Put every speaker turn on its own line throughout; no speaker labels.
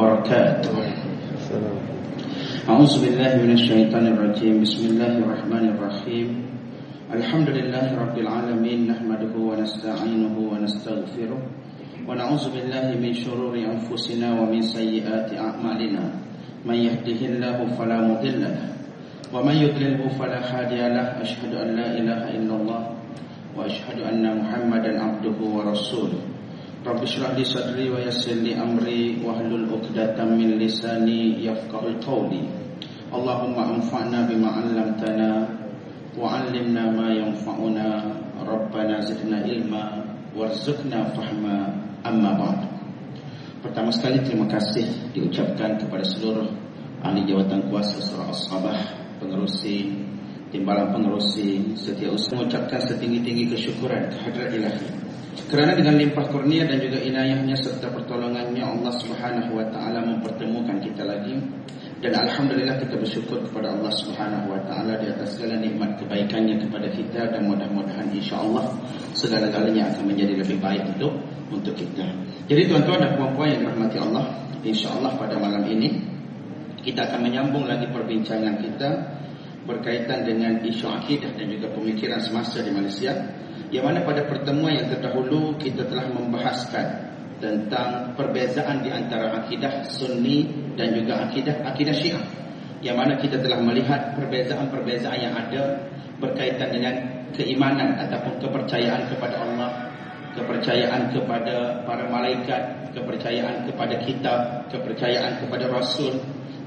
وبركاته. أعوذ بالله من الشيطان الرجيم. بسم الله الرحمن الرحيم. الحمد لله رب العالمين نحمده ونستعينه ونستغفره ونعوذ بالله من شرور أنفسنا ومن سيئات أعمالنا. من يهده الله فلا مضل له ومن يضلله فلا هادي له. أشهد أن لا إله إلا الله وأشهد أن محمدا عبده ورسوله. Rabbi syrah li sadri wa yassir li amri wa hlul min lisani yafqahu qawli. Allahumma anfa'na bima 'allamtana wa 'allimna ma yanfa'una. Rabbana zidna ilma warzuqna fahma amma ba'd. Pertama sekali terima kasih diucapkan kepada seluruh ahli jawatan kuasa surah As-Sabah, pengerusi timbalan pengerusi setia usaha mengucapkan setinggi-tinggi kesyukuran kehadirat ilahi kerana dengan limpah kurnia dan juga inayahnya serta pertolongannya Allah Subhanahu wa taala mempertemukan kita lagi dan alhamdulillah kita bersyukur kepada Allah Subhanahu wa taala di atas segala nikmat kebaikannya kepada kita dan mudah-mudahan insya-Allah segala-galanya akan menjadi lebih baik untuk untuk kita. Jadi tuan-tuan dan puan-puan yang dirahmati Allah, insya-Allah pada malam ini kita akan menyambung lagi perbincangan kita berkaitan dengan isu akidah dan juga pemikiran semasa di Malaysia. Yang mana pada pertemuan yang terdahulu kita telah membahaskan tentang perbezaan di antara akidah Sunni dan juga akidah akidah Syiah. Yang mana kita telah melihat perbezaan-perbezaan yang ada berkaitan dengan keimanan ataupun kepercayaan kepada Allah, kepercayaan kepada para malaikat, kepercayaan kepada kitab, kepercayaan kepada rasul,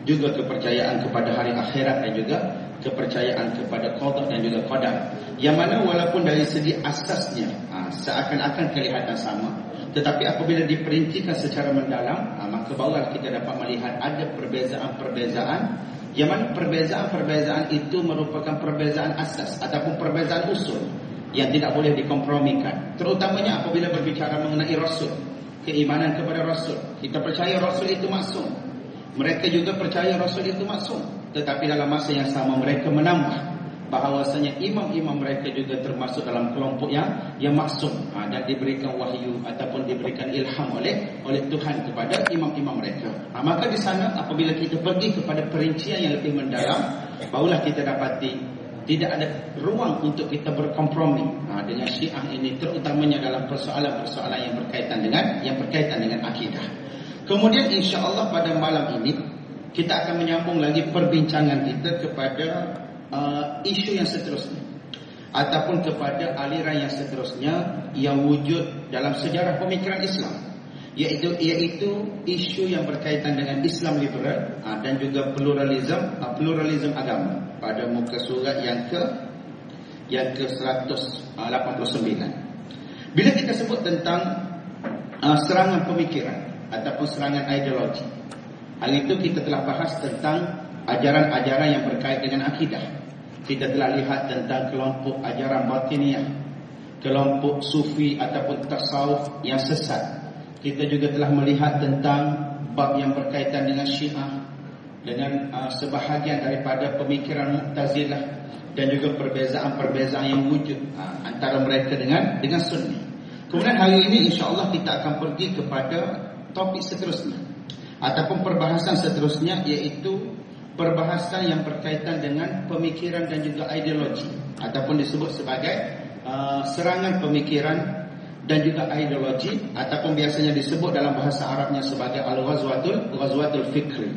juga kepercayaan kepada hari akhirat dan juga kepercayaan kepada qada dan juga qadar. Yang mana walaupun dari segi asasnya ha, seakan-akan kelihatan sama, tetapi apabila diperincikan secara mendalam, ha, maka barulah kita dapat melihat ada perbezaan-perbezaan yang mana perbezaan-perbezaan itu merupakan perbezaan asas ataupun perbezaan usul yang tidak boleh dikompromikan. Terutamanya apabila berbicara mengenai Rasul, keimanan kepada Rasul. Kita percaya Rasul itu maksum. Mereka juga percaya Rasul itu maksum. Tetapi dalam masa yang sama mereka menambah bahawasanya imam-imam mereka juga termasuk dalam kelompok yang yang maksum ha, dan diberikan wahyu ataupun diberikan ilham oleh oleh Tuhan kepada imam-imam mereka. Ha, maka di sana apabila kita pergi kepada perincian yang lebih mendalam, barulah kita dapati tidak ada ruang untuk kita berkompromi ha, dengan Syiah ini terutamanya dalam persoalan-persoalan yang berkaitan dengan yang berkaitan dengan akidah. Kemudian insya-Allah pada malam ini kita akan menyambung lagi perbincangan kita kepada uh, isu yang seterusnya. Ataupun kepada aliran yang seterusnya yang wujud dalam sejarah pemikiran Islam. Iaitu iaitu isu yang berkaitan dengan Islam liberal uh, dan juga pluralism uh, pluralism agama pada muka surat yang ke yang ke 189 bila kita sebut tentang uh, serangan pemikiran ataupun serangan ideologi hal itu kita telah bahas tentang ajaran-ajaran yang berkait dengan akidah. Kita telah lihat tentang kelompok ajaran batiniah, kelompok sufi ataupun tasawuf yang sesat. Kita juga telah melihat tentang bab yang berkaitan dengan syiah, dengan uh, sebahagian daripada pemikiran Mu'tazilah dan juga perbezaan-perbezaan yang wujud uh, antara mereka dengan dengan sunni. Kemudian hari ini insya-Allah kita akan pergi kepada topik seterusnya ataupun perbahasan seterusnya iaitu perbahasan yang berkaitan dengan pemikiran dan juga ideologi ataupun disebut sebagai uh, serangan pemikiran dan juga ideologi ataupun biasanya disebut dalam bahasa Arabnya sebagai al-ghazwatul ghazwatul fikri.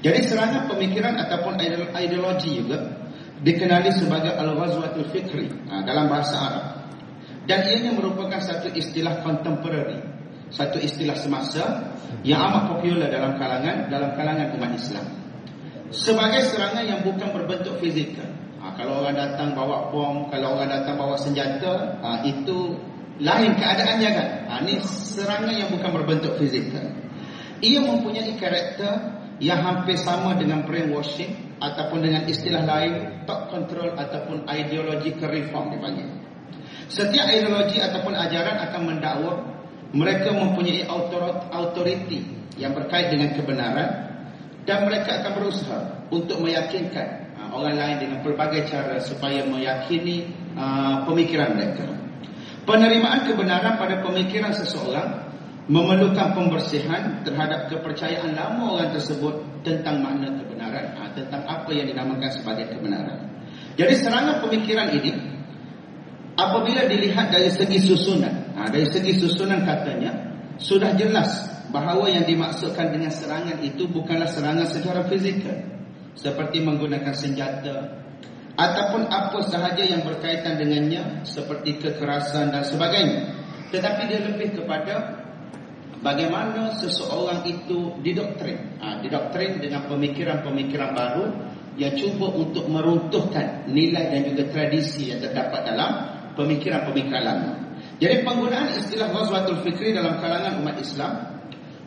Jadi serangan pemikiran ataupun ideologi juga dikenali sebagai al-ghazwatul fikri uh, dalam bahasa Arab. Dan ianya merupakan satu istilah contemporary, satu istilah semasa yang amat popular dalam kalangan dalam kalangan umat Islam sebagai serangan yang bukan berbentuk fizikal. Ha, kalau orang datang bawa bom, kalau orang datang bawa senjata, ha, itu lain keadaannya kan. Ha, ini serangan yang bukan berbentuk fizikal. Ia mempunyai karakter yang hampir sama dengan brainwashing ataupun dengan istilah lain top control ataupun ideological reform dipanggil. Setiap ideologi ataupun ajaran akan mendakwa mereka mempunyai autoriti yang berkait dengan kebenaran dan mereka akan berusaha untuk meyakinkan uh, orang lain dengan pelbagai cara supaya meyakini uh, pemikiran mereka. Penerimaan kebenaran pada pemikiran seseorang memerlukan pembersihan terhadap kepercayaan lama orang tersebut tentang makna kebenaran, ha, tentang apa yang dinamakan sebagai kebenaran. Jadi serangan pemikiran ini apabila dilihat dari segi susunan, ha, dari segi susunan katanya sudah jelas bahawa yang dimaksudkan dengan serangan itu bukanlah serangan secara fizikal. Seperti menggunakan senjata ataupun apa sahaja yang berkaitan dengannya seperti kekerasan dan sebagainya. Tetapi dia lebih kepada bagaimana seseorang itu didoktrin. Ha, didoktrin dengan pemikiran-pemikiran baru yang cuba untuk meruntuhkan nilai dan juga tradisi yang terdapat dalam pemikiran-pemikiran lama jadi penggunaan istilah Ghazwatul Fikri dalam kalangan umat Islam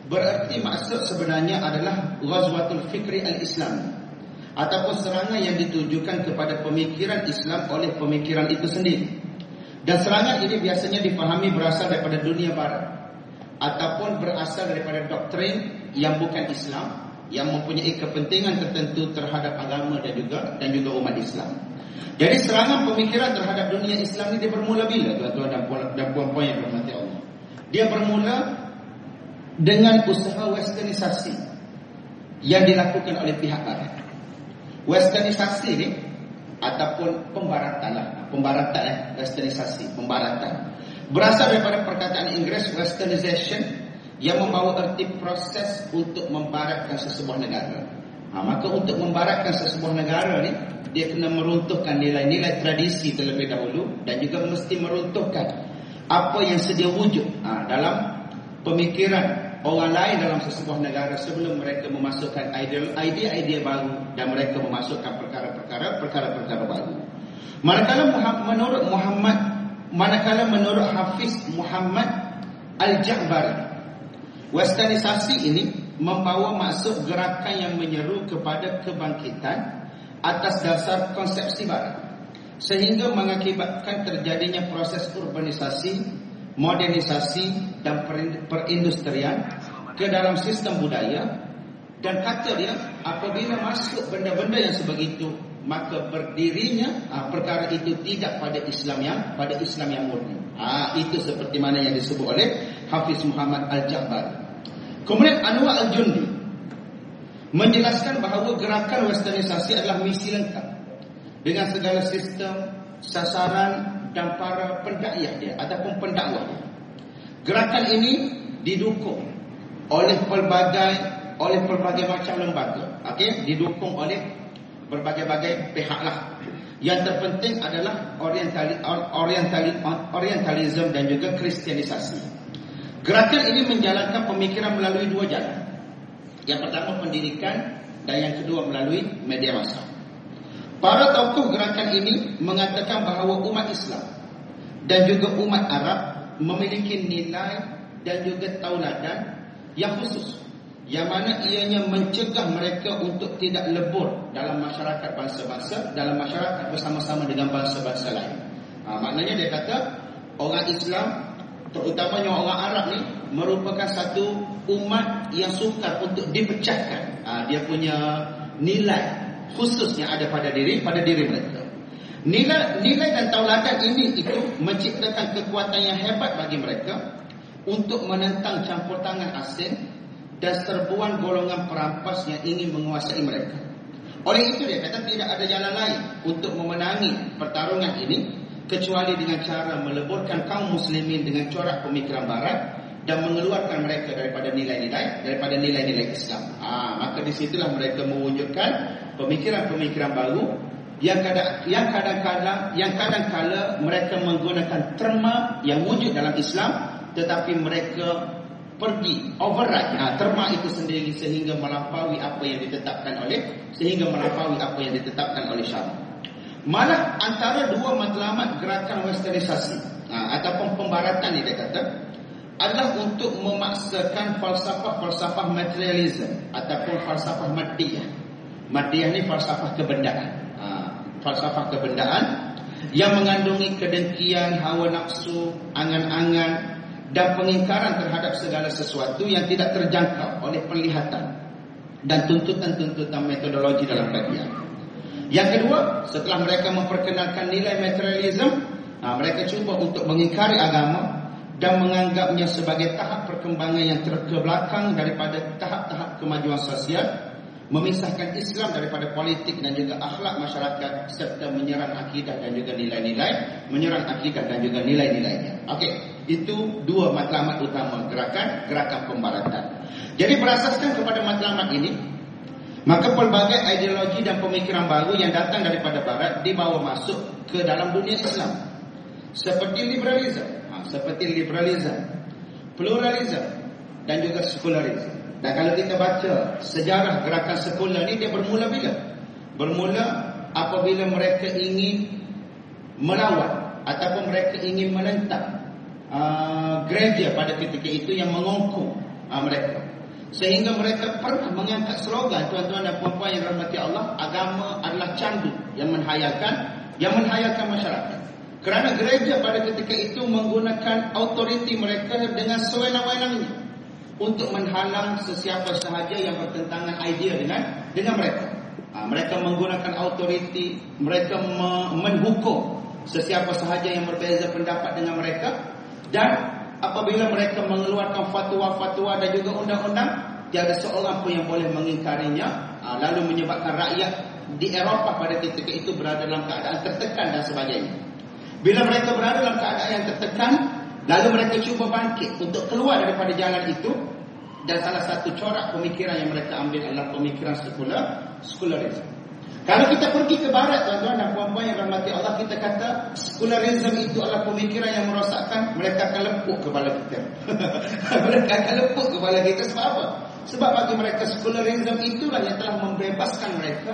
berarti maksud sebenarnya adalah Ghazwatul Fikri al-Islam ataupun serangan yang ditujukan kepada pemikiran Islam oleh pemikiran itu sendiri. Dan serangan ini biasanya dipahami berasal daripada dunia barat ataupun berasal daripada doktrin yang bukan Islam yang mempunyai kepentingan tertentu terhadap agama dan juga dan juga umat Islam. Jadi serangan pemikiran terhadap dunia Islam ini dia bermula bila tuan-tuan dan puan-puan yang berhormati Allah. Dia bermula dengan usaha westernisasi yang dilakukan oleh pihak barat. Westernisasi ini ataupun pembaratan lah, pembaratan eh, westernisasi, pembaratan berasal daripada perkataan Inggeris westernization yang membawa erti proses untuk membaratkan sesebuah negara. Ha, maka untuk membaratkan sesebuah negara ni dia kena meruntuhkan nilai-nilai tradisi terlebih dahulu dan juga mesti meruntuhkan apa yang sedia wujud ha, dalam pemikiran orang lain dalam sesebuah negara sebelum mereka memasukkan idea-idea baru dan mereka memasukkan perkara-perkara perkara-perkara baru. Manakala menurut Muhammad Manakala menurut Hafiz Muhammad Al-Ja'bari Westernisasi ini membawa maksud gerakan yang menyeru kepada kebangkitan atas dasar konsepsi barat sehingga mengakibatkan terjadinya proses urbanisasi, modernisasi dan perindustrian ke dalam sistem budaya dan dia apabila masuk benda-benda yang sebegitu maka berdirinya ha, perkara itu tidak pada Islam yang pada Islam yang murni. Ha, itu seperti mana yang disebut oleh Hafiz Muhammad Al-Jabbar. Kemudian Anwar Al-Jundi menjelaskan bahawa gerakan westernisasi adalah misi lengkap dengan segala sistem, sasaran dan para pendakwah dia ataupun pendakwah dia. Gerakan ini didukung oleh pelbagai oleh pelbagai macam lembaga. Okey, didukung oleh berbagai-bagai pihak lah. Yang terpenting adalah orientali, orientali, orientalism dan juga kristianisasi. Gerakan ini menjalankan pemikiran melalui dua jalan. Yang pertama pendidikan dan yang kedua melalui media massa. Para tokoh gerakan ini mengatakan bahawa umat Islam dan juga umat Arab memiliki nilai dan juga tauladan yang khusus yang mana ianya mencegah mereka untuk tidak lebur dalam masyarakat bangsa-bangsa dalam masyarakat bersama-sama dengan bangsa-bangsa lain. Ha, maknanya dia kata orang Islam terutamanya orang Arab ni merupakan satu umat yang sukar untuk dipecahkan. Ha, dia punya nilai khusus yang ada pada diri pada diri mereka. Nilai nilai dan tauladan ini itu menciptakan kekuatan yang hebat bagi mereka untuk menentang campur tangan asing dan serbuan golongan perampas yang ingin menguasai mereka. Oleh itu dia kata tidak ada jalan lain untuk memenangi pertarungan ini kecuali dengan cara meleburkan kaum muslimin dengan corak pemikiran barat dan mengeluarkan mereka daripada nilai-nilai daripada nilai-nilai Islam. Ah, maka disitulah mereka mewujudkan pemikiran-pemikiran baru yang kadang yang kadang-kadang yang kadang-kala mereka menggunakan terma yang wujud dalam Islam tetapi mereka pergi override ha, terma itu sendiri sehingga melampaui apa yang ditetapkan oleh sehingga melampaui apa yang ditetapkan oleh syara. Malah antara dua matlamat gerakan westernisasi ha, ataupun pembaratan ini dia kata adalah untuk memaksakan falsafah-falsafah materialism ataupun falsafah madiyah. Madiyah ni falsafah kebendaan. Ha, falsafah kebendaan yang mengandungi kedengkian, hawa nafsu, angan-angan, dan pengingkaran terhadap segala sesuatu yang tidak terjangkau oleh penglihatan dan tuntutan-tuntutan metodologi dalam kajian. Yang kedua, setelah mereka memperkenalkan nilai materialism, mereka cuba untuk mengingkari agama dan menganggapnya sebagai tahap perkembangan yang terkebelakang daripada tahap-tahap kemajuan sosial memisahkan Islam daripada politik dan juga akhlak masyarakat serta menyerang akidah dan juga nilai-nilai menyerang akidah dan juga nilai-nilainya. Okey itu dua matlamat utama gerakan gerakan pembaratan. Jadi berasaskan kepada matlamat ini maka pelbagai ideologi dan pemikiran baru yang datang daripada barat dibawa masuk ke dalam dunia Islam. Seperti liberalisme seperti liberalism, pluralism dan juga sekularisme. Dan kalau kita baca sejarah gerakan sekular ni dia bermula bila? Bermula apabila mereka ingin melawan ataupun mereka ingin menentang uh, gereja pada ketika itu yang mengongkong uh, mereka. Sehingga mereka pernah mengangkat slogan tuan-tuan dan puan-puan yang rahmati Allah, agama adalah candu yang menghayalkan yang menghayalkan masyarakat. Kerana gereja pada ketika itu menggunakan autoriti mereka dengan sewenang-wenangnya untuk menghalang sesiapa sahaja yang bertentangan idea dengan dengan mereka. Ha, mereka menggunakan autoriti, mereka me menghukum sesiapa sahaja yang berbeza pendapat dengan mereka dan apabila mereka mengeluarkan fatwa-fatwa dan juga undang-undang, tiada seorang pun yang boleh mengingkarinya, ha, lalu menyebabkan rakyat di Eropah pada ketika itu berada dalam keadaan tertekan dan sebagainya. Bila mereka berada dalam keadaan yang tertekan, lalu mereka cuba bangkit untuk keluar daripada jalan itu dan salah satu corak pemikiran yang mereka ambil adalah pemikiran sekular, sekularisme. Kalau kita pergi ke barat tuan-tuan dan puan-puan yang rahmati Allah kita kata sekularisme itu adalah pemikiran yang merosakkan mereka akan lepuk kepala kita. mereka akan lepuk kepala kita sebab apa? Sebab bagi mereka sekularisme itulah yang telah membebaskan mereka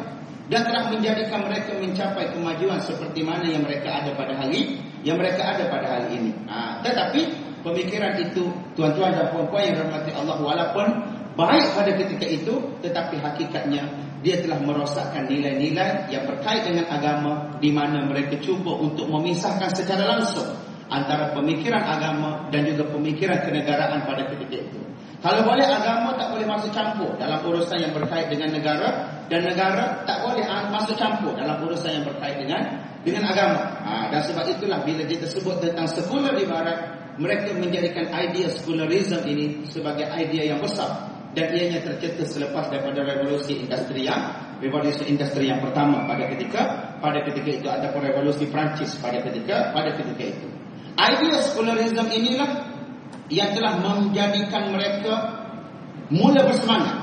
dan telah menjadikan mereka mencapai kemajuan seperti mana yang mereka ada pada hari yang mereka ada pada hari ini. Ha, tetapi pemikiran itu tuan-tuan dan puan-puan yang dirahmati Allah walaupun baik pada ketika itu tetapi hakikatnya dia telah merosakkan nilai-nilai yang berkait dengan agama di mana mereka cuba untuk memisahkan secara langsung antara pemikiran agama dan juga pemikiran kenegaraan pada ketika itu. Kalau boleh agama tak boleh masuk campur dalam urusan yang berkait dengan negara dan negara tak boleh masuk campur dalam urusan yang berkait dengan dengan agama. Ha, dan sebab itulah bila kita sebut tentang sekular di barat, mereka menjadikan idea sekularisme ini sebagai idea yang besar dan ianya tercetus selepas daripada revolusi industri yang revolusi industri yang pertama pada ketika pada ketika itu ada revolusi Prancis pada ketika pada ketika itu. Idea sekularisme inilah yang telah menjadikan mereka mula bersemangat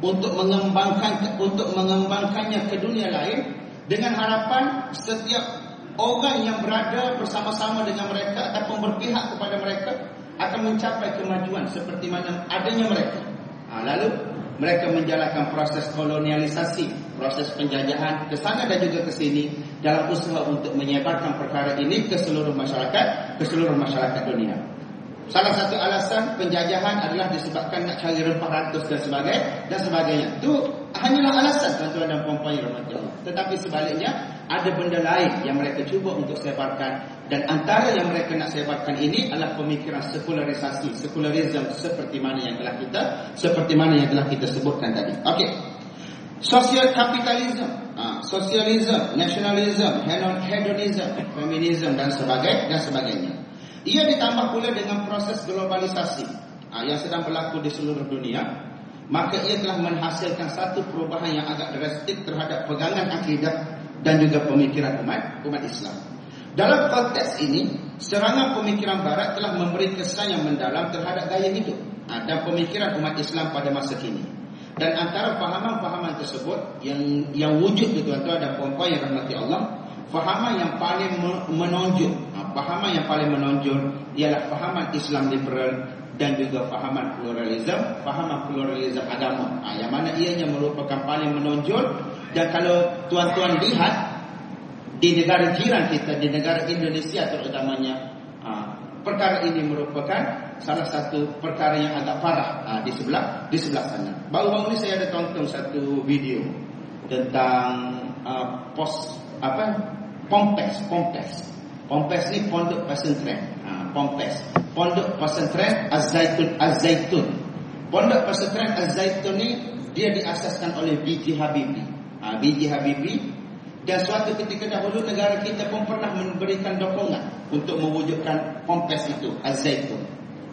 untuk mengembangkan untuk mengembangkannya ke dunia lain dengan harapan setiap orang yang berada bersama-sama dengan mereka ataupun berpihak kepada mereka akan mencapai kemajuan seperti mana adanya mereka. Ha, lalu mereka menjalankan proses kolonialisasi, proses penjajahan ke sana dan juga ke sini dalam usaha untuk menyebarkan perkara ini ke seluruh masyarakat, ke seluruh masyarakat dunia. Salah satu alasan penjajahan adalah disebabkan nak cari rempah ratus dan sebagainya dan sebagainya. Itu hanyalah alasan tuan-tuan dan puan-puan yang rahmat Allah. Tetapi sebaliknya ada benda lain yang mereka cuba untuk sebarkan dan antara yang mereka nak sebarkan ini adalah pemikiran sekularisasi, sekularisme seperti mana yang telah kita seperti mana yang telah kita sebutkan tadi. Okey. Sosial kapitalisme, ha, sosialisme, nasionalisme, hedonisme, feminisme dan sebagainya dan sebagainya. Ia ditambah pula dengan proses globalisasi yang sedang berlaku di seluruh dunia. Maka ia telah menghasilkan satu perubahan yang agak drastik terhadap pegangan akidah dan juga pemikiran umat umat Islam. Dalam konteks ini, serangan pemikiran Barat telah memberi kesan yang mendalam terhadap gaya hidup ha, dan pemikiran umat Islam pada masa kini. Dan antara fahaman-fahaman tersebut yang yang wujud di tuan-tuan dan puan-puan yang rahmati Allah Fahaman yang paling menonjol Fahaman yang paling menonjol Ialah fahaman Islam liberal Dan juga fahaman pluralism. Fahaman pluralism agama. Ha, Yang mana ianya merupakan paling menonjol. Dan kalau tuan-tuan lihat Di negara jiran kita Di negara Indonesia terutamanya ha, Perkara ini merupakan Salah satu perkara yang agak parah ha, Di sebelah di sebelah sana. Baru-baru ini saya ada tonton satu video Tentang uh, Pos apa Pompes, Pompes. Pompes ni pondok pesantren. Ha, Pompes. Pondok pesantren Az-Zaitun, Az-Zaitun. Pondok pesantren Az-Zaitun ni dia diasaskan oleh B.J. Habibie. Ha, B.J. Habibie Dan suatu ketika dahulu negara kita pun pernah memberikan dokongan untuk mewujudkan pompes itu, Az-Zaitun.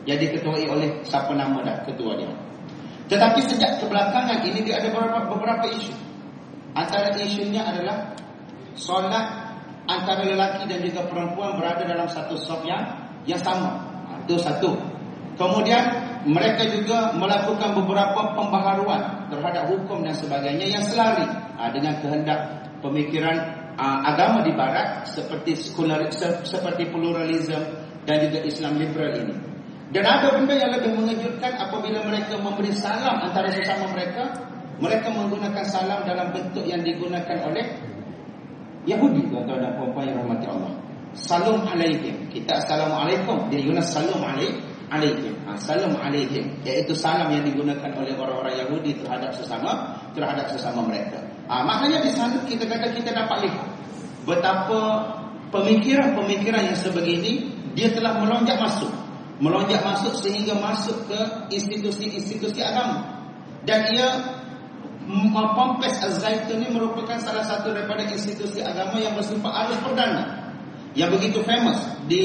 Yang diketuai oleh siapa nama dah ketua dia. Tetapi sejak kebelakangan ini dia ada beberapa, beberapa isu. Antara isunya adalah solat antara lelaki dan juga perempuan berada dalam satu sop yang yang sama. Ha, itu satu. Kemudian mereka juga melakukan beberapa pembaharuan terhadap hukum dan sebagainya yang selari ha, dengan kehendak pemikiran uh, agama di barat seperti seperti pluralism dan juga Islam liberal ini. Dan ada benda yang lebih mengejutkan apabila mereka memberi salam antara sesama mereka, mereka menggunakan salam dalam bentuk yang digunakan oleh Yahudi tuan-tuan dan puan-puan yang rahmati Allah. Salam alaikum. Kita assalamualaikum. Dia guna salam alaikum. Alaikum. Ha, salam alaikum. Iaitu salam yang digunakan oleh orang-orang Yahudi terhadap sesama terhadap sesama mereka. Ha, maknanya di sana kita kata kita dapat lihat betapa pemikiran-pemikiran yang sebegini dia telah melonjak masuk. Melonjak masuk sehingga masuk ke institusi-institusi agama. Dan ia Pompes Az-Zaitun ini merupakan salah satu daripada institusi agama yang bersifat alus perdana yang begitu famous di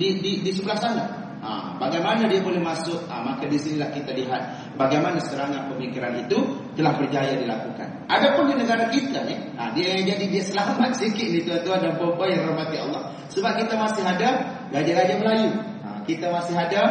di di, di sebelah sana. Ha, bagaimana dia boleh masuk? Ha, maka di sinilah kita lihat bagaimana serangan pemikiran itu telah berjaya dilakukan. Adapun di negara kita ni, ha, dia jadi dia selamat sikit ni tuan-tuan dan puan-puan yang rahmati Allah. Sebab kita masih ada raja-raja Melayu. Ha, kita masih ada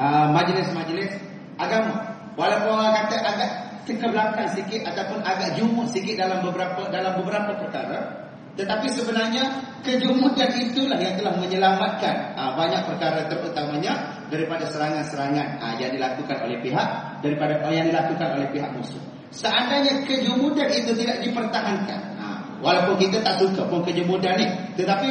ha, majlis-majlis agama. Walaupun orang kata agak kebelakang sikit ataupun agak jumuk sikit dalam beberapa dalam beberapa perkara, tetapi sebenarnya kejumudan itulah yang telah menyelamatkan ha, banyak perkara terutamanya daripada serangan-serangan ha, yang dilakukan oleh pihak daripada yang dilakukan oleh pihak musuh. Seandainya kejumudan itu tidak dipertahankan, ha, walaupun kita tak suka pun kejumudan ni, tetapi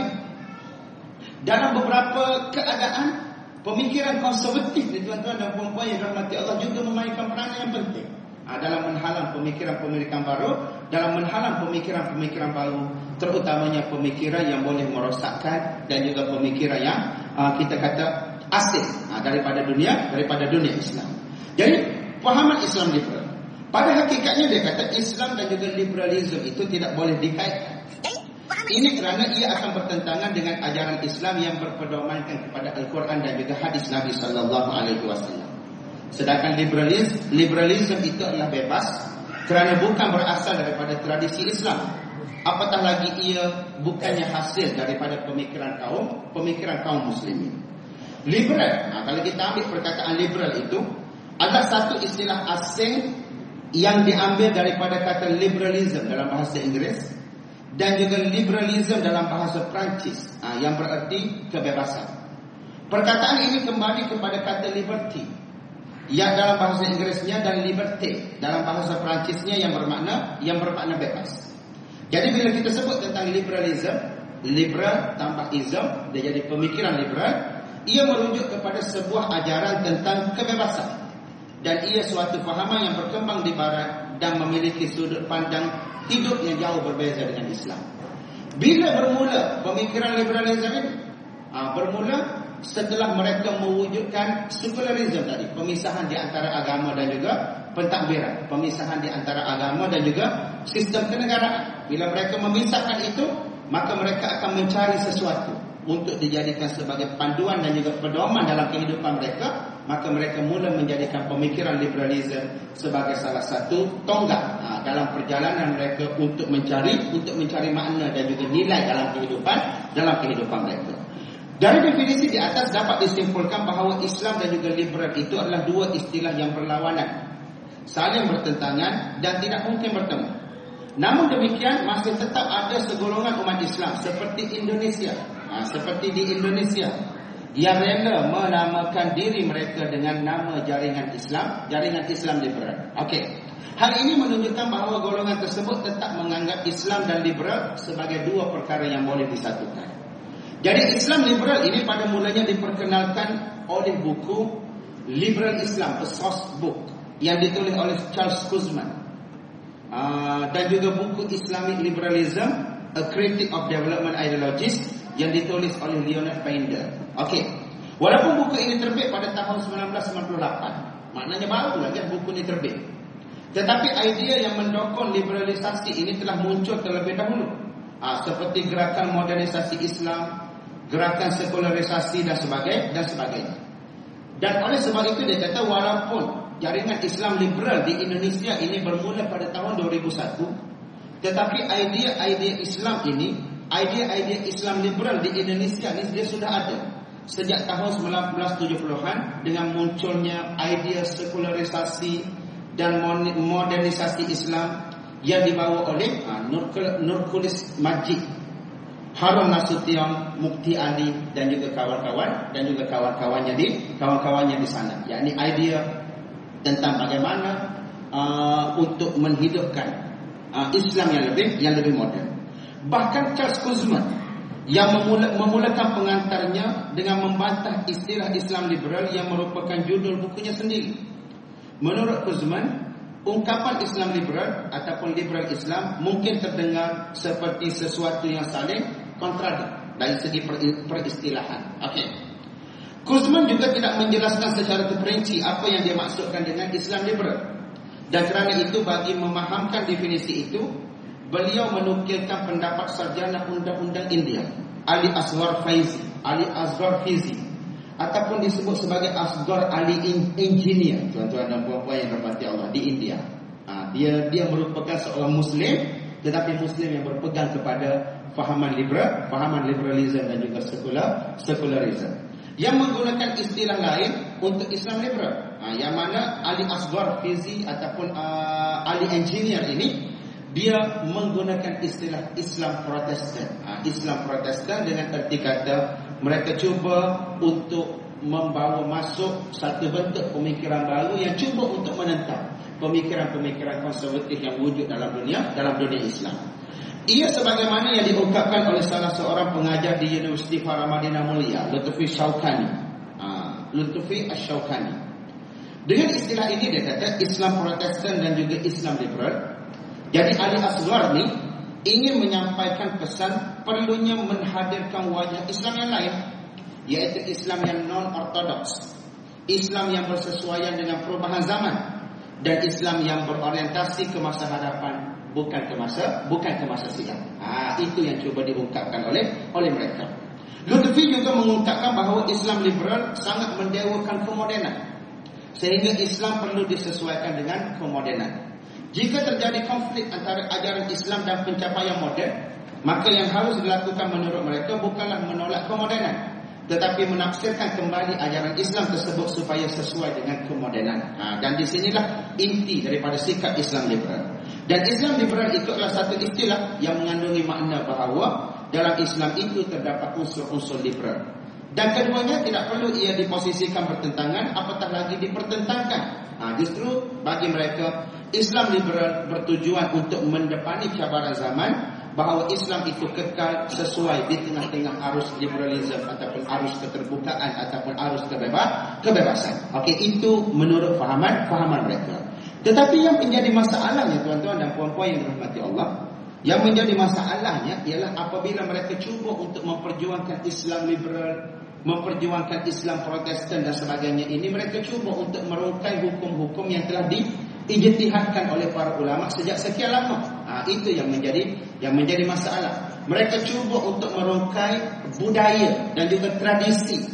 dalam beberapa keadaan pemikiran konservatif tuan-tuan dan puan-puan yang dirahmati Allah juga memainkan peranan yang penting dalam menghalang pemikiran-pemikiran baru, dalam menghalang pemikiran-pemikiran baru terutamanya pemikiran yang boleh merosakkan dan juga pemikiran yang uh, kita kata asing uh, daripada dunia daripada dunia Islam. Jadi pahaman Islam liberal. Pada hakikatnya dia kata Islam dan juga liberalisme itu tidak boleh dikaitkan. Ini kerana ia akan bertentangan dengan ajaran Islam yang berpedomankan kepada Al-Quran dan juga hadis Nabi sallallahu alaihi wasallam. Sedangkan liberalisme, liberalisme itu adalah bebas kerana bukan berasal daripada tradisi Islam. Apatah lagi ia bukannya hasil daripada pemikiran kaum pemikiran kaum muslimin. Liberal nah, kalau kita ambil perkataan liberal itu ada satu istilah asing yang diambil daripada kata liberalism dalam bahasa Inggeris dan juga liberalism dalam bahasa Perancis nah, yang bererti kebebasan. Perkataan ini kembali kepada kata liberty yang dalam bahasa Inggerisnya dan liberté dalam bahasa Perancisnya yang bermakna yang bermakna bebas jadi bila kita sebut tentang liberalism, liberal tambah ism, dia jadi pemikiran liberal, ia merujuk kepada sebuah ajaran tentang kebebasan. Dan ia suatu fahaman yang berkembang di barat dan memiliki sudut pandang hidup yang jauh berbeza dengan Islam. Bila bermula pemikiran liberalism ini? Ha, bermula setelah mereka mewujudkan secularism tadi, pemisahan di antara agama dan juga pentadbiran, pemisahan di antara agama dan juga sistem kenegaraan. Bila mereka memisahkan itu, maka mereka akan mencari sesuatu untuk dijadikan sebagai panduan dan juga pedoman dalam kehidupan mereka, maka mereka mula menjadikan pemikiran liberalisme sebagai salah satu tonggak ha, dalam perjalanan mereka untuk mencari untuk mencari makna dan juga nilai dalam kehidupan dalam kehidupan mereka. Dari definisi di atas dapat disimpulkan bahawa Islam dan juga liberal itu adalah dua istilah yang berlawanan saling bertentangan dan tidak mungkin bertemu. Namun demikian masih tetap ada segolongan umat Islam seperti Indonesia, ha, seperti di Indonesia yang rela menamakan diri mereka dengan nama jaringan Islam, jaringan Islam liberal. Okey. Hal ini menunjukkan bahawa golongan tersebut tetap menganggap Islam dan liberal sebagai dua perkara yang boleh disatukan. Jadi Islam liberal ini pada mulanya diperkenalkan oleh buku Liberal Islam, a source book yang ditulis oleh Charles Kuzman uh, dan juga buku Islamic Liberalism A Critic of Development Ideologies yang ditulis oleh Leonard Painter. Okey. Walaupun buku ini terbit pada tahun 1998, maknanya baru lagi buku ini terbit. Tetapi idea yang mendokong liberalisasi ini telah muncul terlebih dahulu. ha, seperti gerakan modernisasi Islam, gerakan sekularisasi dan sebagainya dan sebagainya. Dan oleh sebab itu dia kata walaupun jaringan Islam liberal di Indonesia ini bermula pada tahun 2001, tetapi idea-idea Islam ini, idea-idea Islam liberal di Indonesia ini dia sudah ada sejak tahun 1970-an dengan munculnya idea sekularisasi dan modernisasi Islam yang dibawa oleh uh, Nurkulis Majid Harun Nasution, Mukti Ali dan juga kawan-kawan dan juga kawan-kawannya di kawan-kawannya di sana. yakni idea tentang bagaimana uh, untuk menghidupkan uh, Islam yang lebih yang lebih moden. Bahkan Charles Kuzman yang memula, memulakan pengantarnya dengan membantah istilah Islam liberal yang merupakan judul bukunya sendiri. Menurut Kuzman, ungkapan Islam liberal ataupun liberal Islam mungkin terdengar seperti sesuatu yang saling kontradik dari segi peristilahan. Okey. Kuzman juga tidak menjelaskan secara terperinci apa yang dia maksudkan dengan Islam liberal. Dan kerana itu bagi memahamkan definisi itu, beliau menukilkan pendapat sarjana undang-undang India, Ali Asghar Faizi, Ali Asghar Fizi ataupun disebut sebagai Asghar Ali Engineer tuan-tuan dan puan-puan yang berhormati Allah di India. Ha, dia dia merupakan seorang muslim tetapi muslim yang berpegang kepada fahaman liberal, fahaman liberalism dan juga sekular sekularisme. Yang menggunakan istilah lain untuk Islam liberal. Ha, yang mana Ali Asghar Fizi ataupun uh, Ali Engineer ini dia menggunakan istilah Islam Protestan. Ha, Islam Protestan dengan erti kata mereka cuba untuk membawa masuk satu bentuk pemikiran baru yang cuba untuk menentang pemikiran-pemikiran konservatif yang wujud dalam dunia dalam dunia Islam. Ia sebagaimana yang diungkapkan oleh salah seorang pengajar di Universiti Faramadina Mulia, Lutfi Syaukani. Ha, Lutfi Asyaukani. Dengan istilah ini dia kata Islam Protestan dan juga Islam Liberal. Jadi Ali Asghar ni ingin menyampaikan pesan perlunya menghadirkan wajah Islam yang lain yaitu Islam yang non-ortodoks Islam yang bersesuaian dengan perubahan zaman dan Islam yang berorientasi ke masa hadapan bukan ke masa bukan ke masa silam. Ha, itu yang cuba diungkapkan oleh oleh mereka. Lutfi juga mengungkapkan bahawa Islam liberal sangat mendewakan kemodenan. Sehingga Islam perlu disesuaikan dengan kemodenan. Jika terjadi konflik antara ajaran Islam dan pencapaian moden, maka yang harus dilakukan menurut mereka bukanlah menolak kemodenan, tetapi menafsirkan kembali ajaran Islam tersebut supaya sesuai dengan kemodenan. Ha, dan di sinilah inti daripada sikap Islam liberal. Dan Islam liberal itu adalah satu istilah yang mengandungi makna bahawa dalam Islam itu terdapat unsur-unsur liberal. Dan keduanya tidak perlu ia diposisikan bertentangan apatah lagi dipertentangkan. Ha, justru bagi mereka Islam bertujuan untuk mendepani cabaran zaman bahawa Islam itu kekal sesuai di tengah-tengah arus liberalisme ataupun arus keterbukaan ataupun arus kebebas kebebasan. Okey itu menurut fahaman fahaman mereka. Tetapi yang menjadi masalahnya tuan-tuan dan puan-puan yang dirahmati Allah, yang menjadi masalahnya ialah apabila mereka cuba untuk memperjuangkan Islam liberal memperjuangkan Islam Protestan dan sebagainya ini mereka cuba untuk merungkai hukum-hukum yang telah diijtihadkan oleh para ulama sejak sekian lama. Ha, itu yang menjadi yang menjadi masalah. Mereka cuba untuk merungkai budaya dan juga tradisi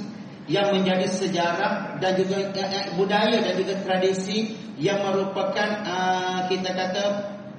yang menjadi sejarah dan juga eh, eh, budaya dan juga tradisi yang merupakan uh, kita kata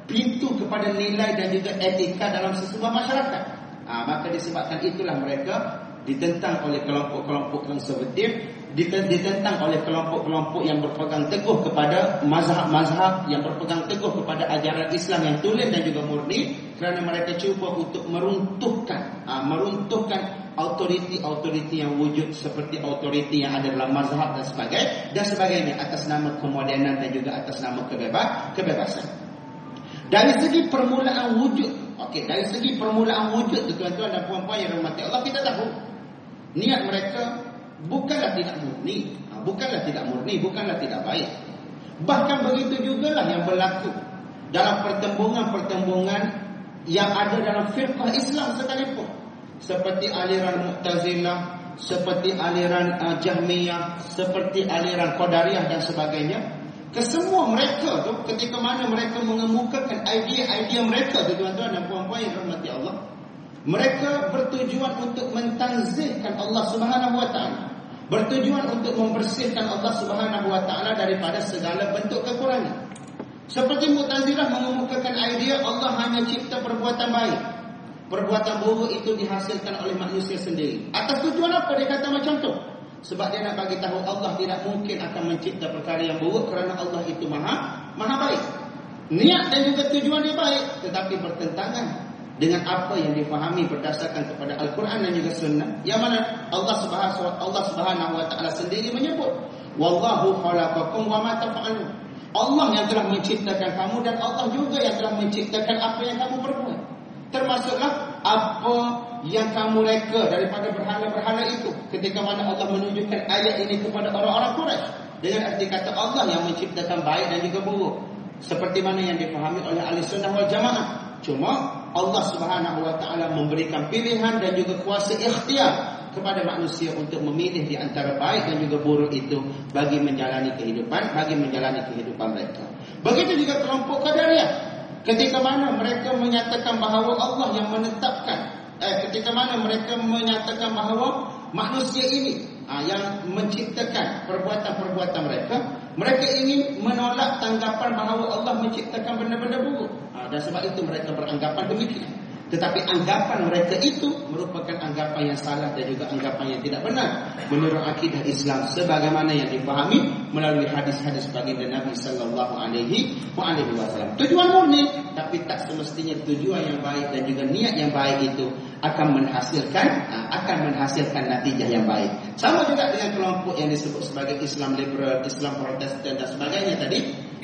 pintu kepada nilai dan juga etika dalam sesebuah masyarakat. Ha, maka disebabkan itulah mereka ditentang oleh kelompok-kelompok konservatif ditentang oleh kelompok-kelompok yang berpegang teguh kepada mazhab-mazhab yang berpegang teguh kepada ajaran Islam yang tulen dan juga murni kerana mereka cuba untuk meruntuhkan ha, meruntuhkan autoriti-autoriti yang wujud seperti autoriti yang ada dalam mazhab dan sebagainya dan sebagainya atas nama kemodenan dan juga atas nama kebebas kebebasan. Dari segi permulaan wujud okey dari segi permulaan wujud tuan-tuan dan puan-puan yang dirahmati Allah kita tahu niat mereka bukanlah tidak murni. Ha, bukanlah tidak murni bukanlah tidak baik. Bahkan begitu juga lah yang berlaku dalam pertembungan-pertembungan yang ada dalam firqah Islam sekalipun. Seperti aliran Mu'tazilah seperti aliran uh, Jahmiyah seperti aliran Qadariyah dan sebagainya. Kesemua mereka tu ketika mana mereka mengemukakan idea-idea mereka tu tuan-tuan dan puan-puan yang rahmati Allah Mereka bertujuan untuk mentanzihkan Allah Subhanahu wa taala. Bertujuan untuk membersihkan Allah Subhanahu wa taala daripada segala bentuk kekurangan. Seperti Mu'tazilah mengemukakan idea Allah hanya cipta perbuatan baik. Perbuatan buruk itu dihasilkan oleh manusia sendiri. Atas tujuan apa dia kata macam tu? Sebab dia nak bagi tahu Allah tidak mungkin akan mencipta perkara yang buruk kerana Allah itu maha maha baik. Niat dan juga tujuan dia baik tetapi bertentangan dengan apa yang difahami berdasarkan kepada Al-Quran dan juga Sunnah. Yang mana Allah Subhanahu Allah Subhanahu wa taala sendiri menyebut, "Wallahu khalaqakum wa ma taf'alun." Allah yang telah menciptakan kamu dan Allah juga yang telah menciptakan apa yang kamu perbuat. Termasuklah apa yang kamu reka daripada berhala-berhala itu ketika mana Allah menunjukkan ayat ini kepada orang-orang Quraisy dengan arti kata Allah yang menciptakan baik dan juga buruk seperti mana yang dipahami oleh ahli sunnah wal jamaah cuma Allah subhanahu wa ta'ala memberikan pilihan dan juga kuasa ikhtiar kepada manusia untuk memilih di antara baik dan juga buruk itu bagi menjalani kehidupan bagi menjalani kehidupan mereka. Begitu juga kelompok qadariyah. Ketika mana mereka menyatakan bahawa Allah yang menetapkan eh, ketika mana mereka menyatakan bahawa manusia ini ah, yang menciptakan perbuatan-perbuatan mereka mereka ingin menolak tanggapan bahawa Allah menciptakan benda-benda buruk. Ah, dan sebab itu mereka beranggapan demikian tetapi anggapan mereka itu merupakan anggapan yang salah dan juga anggapan yang tidak benar menurut akidah Islam sebagaimana yang dipahami melalui hadis-hadis baginda Nabi sallallahu alaihi wasallam. Tujuan murni tapi tak semestinya tujuan yang baik dan juga niat yang baik itu akan menghasilkan ah, akan menghasilkan natijah yang baik. Sama juga dengan kelompok yang disebut sebagai Islam liberal, Islam protestan dan sebagainya tadi,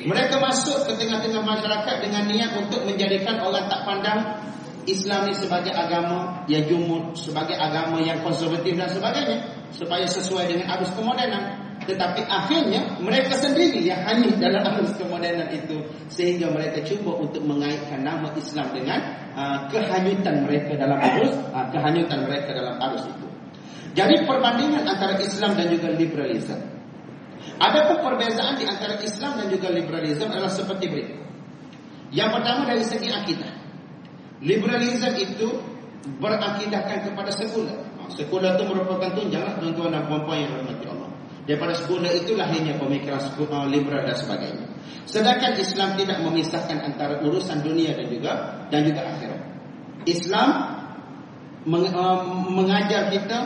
mereka masuk ke tengah-tengah masyarakat dengan niat untuk menjadikan orang tak pandang Islam ini sebagai agama yang jumud, sebagai agama yang konservatif dan sebagainya supaya sesuai dengan arus kemodenan. Tetapi akhirnya mereka sendiri yang hanyut dalam arus kemodenan itu sehingga mereka cuba untuk mengaitkan nama Islam dengan uh, kehanyutan mereka dalam arus uh, kehanyutan mereka dalam arus itu. Jadi perbandingan antara Islam dan juga liberalisme. Ada pun perbezaan di antara Islam dan juga liberalisme adalah seperti berikut. Yang pertama dari segi akidah. Liberalisme itu berakidahkan kepada sekular. Ha, sekular itu merupakan tunjangan tuan-tuan dan puan-puan yang hormati Allah. Daripada sekular itu lahirnya pemikiran sekular, liberal dan sebagainya. Sedangkan Islam tidak memisahkan antara urusan dunia dan juga dan juga akhirat. Islam meng, uh, mengajar kita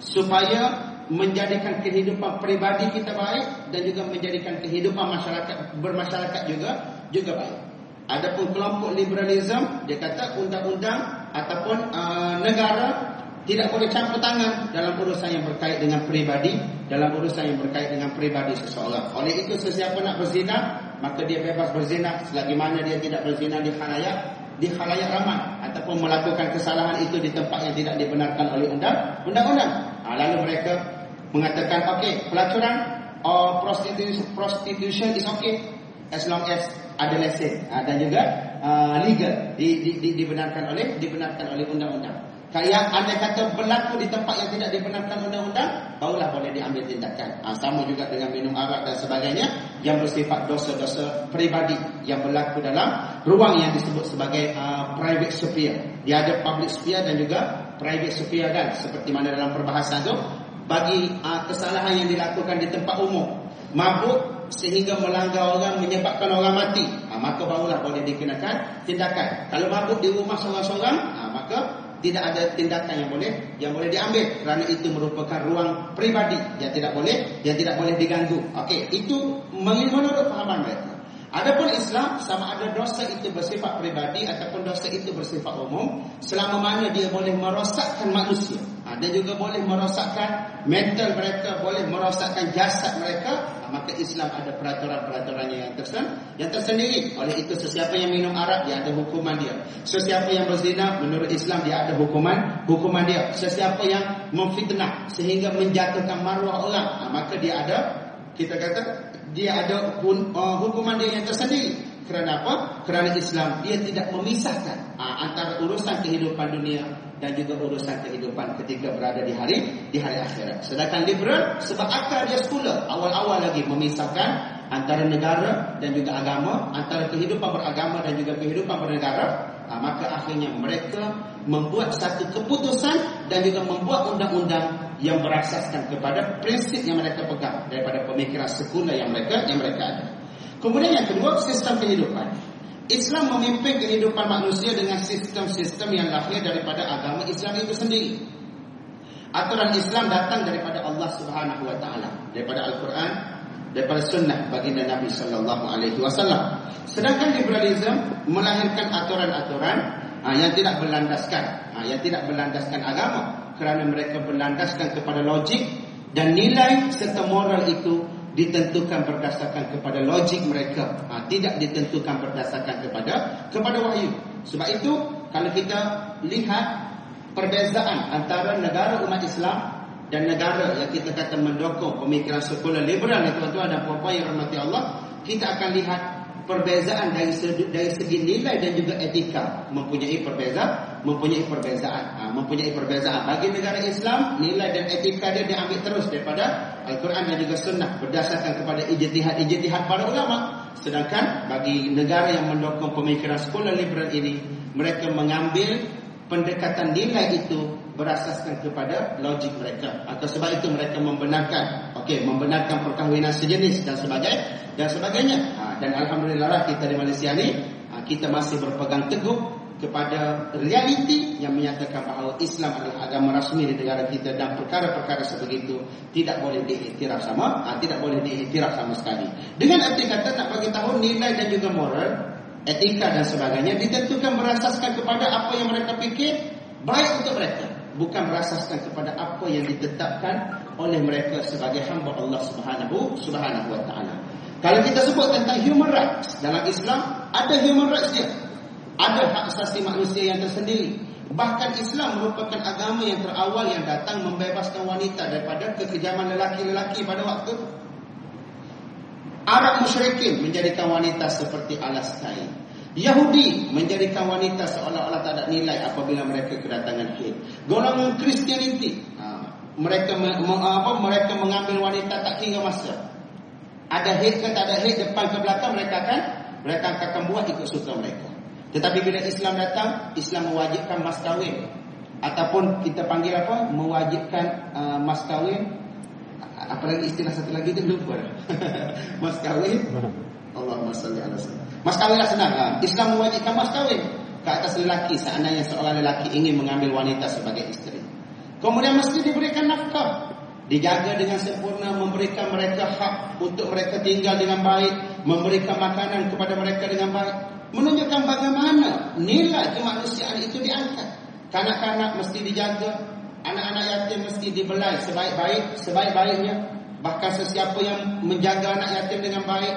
supaya menjadikan kehidupan peribadi kita baik dan juga menjadikan kehidupan masyarakat bermasyarakat juga juga baik. Adapun kelompok liberalisme dia kata undang-undang ataupun uh, negara tidak boleh campur tangan dalam urusan yang berkait dengan peribadi, dalam urusan yang berkait dengan peribadi seseorang. Oleh itu sesiapa nak berzina, maka dia bebas berzina selagi mana dia tidak berzina di khalayak di khalayak ramai ataupun melakukan kesalahan itu di tempat yang tidak dibenarkan oleh undang undang-undang. Ha, lalu mereka mengatakan okey, pelacuran or prostitution, prostitution is okay as long as ada lesen uh, dan juga uh, legal di, di, di, dibenarkan oleh dibenarkan oleh undang-undang. Kalau anda kata berlaku di tempat yang tidak dibenarkan undang-undang, barulah boleh diambil tindakan. Uh, sama juga dengan minum arak dan sebagainya yang bersifat dosa-dosa peribadi yang berlaku dalam ruang yang disebut sebagai uh, private sphere. Dia ada public sphere dan juga private sphere kan seperti mana dalam perbahasan tu bagi uh, kesalahan yang dilakukan di tempat umum mabuk sehingga melanggar orang menyebabkan orang mati. Ha, maka barulah boleh dikenakan tindakan. Kalau mabuk di rumah seorang-seorang ha, maka tidak ada tindakan yang boleh yang boleh diambil. Kerana itu merupakan ruang pribadi yang tidak boleh yang tidak boleh diganggu. Okey itu menurut pahaman mereka Adapun Islam sama ada dosa itu bersifat pribadi ataupun dosa itu bersifat umum selama mana dia boleh merosakkan manusia. Ada ha, juga boleh merosakkan mental mereka, boleh merosakkan jasad mereka, ha, maka Islam ada peraturan-peraturannya yang tersen, yang tersendiri. Oleh itu sesiapa yang minum arak dia ada hukuman dia. Sesiapa yang berzina menurut Islam dia ada hukuman, hukuman dia. Sesiapa yang memfitnah sehingga menjatuhkan maruah orang, ha, maka dia ada kita kata dia ada uh, hukuman dia yang tersendiri. Kerana apa? Kerana Islam dia tidak memisahkan uh, antara urusan kehidupan dunia dan juga urusan kehidupan ketika berada di hari di hari akhirat. Sedangkan liberal sebab akal dia sekular awal-awal lagi memisahkan antara negara dan juga agama, antara kehidupan beragama dan juga kehidupan bernegara, ha, maka akhirnya mereka membuat satu keputusan dan juga membuat undang-undang yang berasaskan kepada prinsip yang mereka pegang daripada pemikiran sekular yang mereka yang mereka ada. Kemudian yang kedua, sistem kehidupan. Islam memimpin kehidupan manusia dengan sistem-sistem yang lahir daripada agama Islam itu sendiri. Aturan Islam datang daripada Allah Subhanahu wa taala, daripada Al-Quran, daripada sunnah baginda Nabi sallallahu alaihi wasallam. Sedangkan liberalisme melahirkan aturan-aturan ha, yang tidak berlandaskan, ha, yang tidak berlandaskan agama. Kerana mereka berlandaskan kepada logik dan nilai serta moral itu ditentukan berdasarkan kepada logik mereka. Ha, tidak ditentukan berdasarkan kepada kepada wahyu. Sebab itu kalau kita lihat perbezaan antara negara umat Islam dan negara yang kita kata mendokong pemikiran sekular liberal itu tuan-tuan dan puan-puan yang rahmati Allah kita akan lihat perbezaan dari segi, dari segi nilai dan juga etika. Mempunyai perbezaan mempunyai perbezaan. Ha, mempunyai perbezaan. Bagi negara Islam nilai dan etika dia diambil terus daripada Al-Quran dan juga sunnah berdasarkan kepada ijtihad-ijtihad para ulama. Sedangkan bagi negara yang mendokong pemikiran sekular liberal ini mereka mengambil pendekatan nilai itu berasaskan kepada logik mereka. Atau sebab itu mereka membenarkan okey membenarkan perkahwinan sejenis dan sebagainya dan sebagainya dan alhamdulillah kita di Malaysia ni ha, kita masih berpegang teguh kepada realiti yang menyatakan bahawa Islam adalah agama rasmi di negara kita dan perkara-perkara sebegitu tidak boleh diiktiraf sama ha, tidak boleh diiktiraf sama sekali dengan arti kata tak bagi tahu nilai dan juga moral etika dan sebagainya ditentukan berasaskan kepada apa yang mereka fikir baik untuk mereka bukan berasaskan kepada apa yang ditetapkan oleh mereka sebagai hamba Allah Subhanahu Subhanahu wa taala. Kalau kita sebut tentang human rights dalam Islam, ada human rights dia. Ada hak asasi manusia yang tersendiri. Bahkan Islam merupakan agama yang terawal yang datang membebaskan wanita daripada kekejaman lelaki-lelaki pada waktu Arab musyrikin menjadikan wanita seperti alas kain. Yahudi menjadikan wanita seolah-olah tak ada nilai apabila mereka kedatangan haid. Golongan Kristianiti, ha, mereka apa mereka mengambil wanita tak kira masa. Ada haid ke tak ada haid depan ke belakang mereka akan mereka akan buat ikut suka mereka. Tetapi bila Islam datang, Islam mewajibkan mas kahwin ataupun kita panggil apa? mewajibkan uh, mas kahwin apa lagi istilah satu lagi tu lupa. mas kahwin Allahumma salli ala. Mas kahwinlah senang. Ha? Islam mewajibkan mas kahwin ke atas lelaki seandainya seorang lelaki ingin mengambil wanita sebagai isteri. Kemudian mesti diberikan nafkah. Dijaga dengan sempurna, memberikan mereka hak untuk mereka tinggal dengan baik, memberikan makanan kepada mereka dengan baik. Menunjukkan bagaimana nilai kemanusiaan itu diangkat. Kanak-kanak mesti dijaga, anak-anak yatim mesti dibelai sebaik-baik, sebaik-baiknya. Bahkan sesiapa yang menjaga anak yatim dengan baik,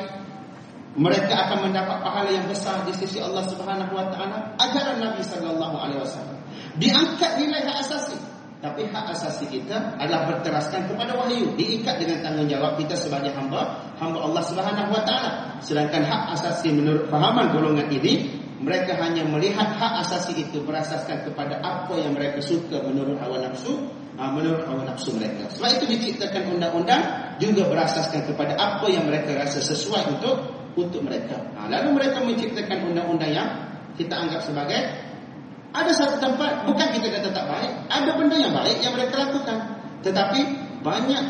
mereka akan mendapat pahala yang besar di sisi Allah Subhanahu wa taala ajaran Nabi sallallahu alaihi wasallam diangkat nilai hak asasi tapi hak asasi kita adalah berteraskan kepada wahyu. Diikat dengan tanggungjawab kita sebagai hamba hamba Allah Subhanahu wa taala. Sedangkan hak asasi menurut fahaman golongan ini mereka hanya melihat hak asasi itu berasaskan kepada apa yang mereka suka menurut hawa nafsu ha, menurut hawa nafsu mereka. Sebab itu diciptakan undang-undang juga berasaskan kepada apa yang mereka rasa sesuai untuk untuk mereka. Ha, lalu mereka menciptakan undang-undang yang kita anggap sebagai ada satu tempat bukan kita kata tak baik, ada benda yang baik yang mereka lakukan. Tetapi banyak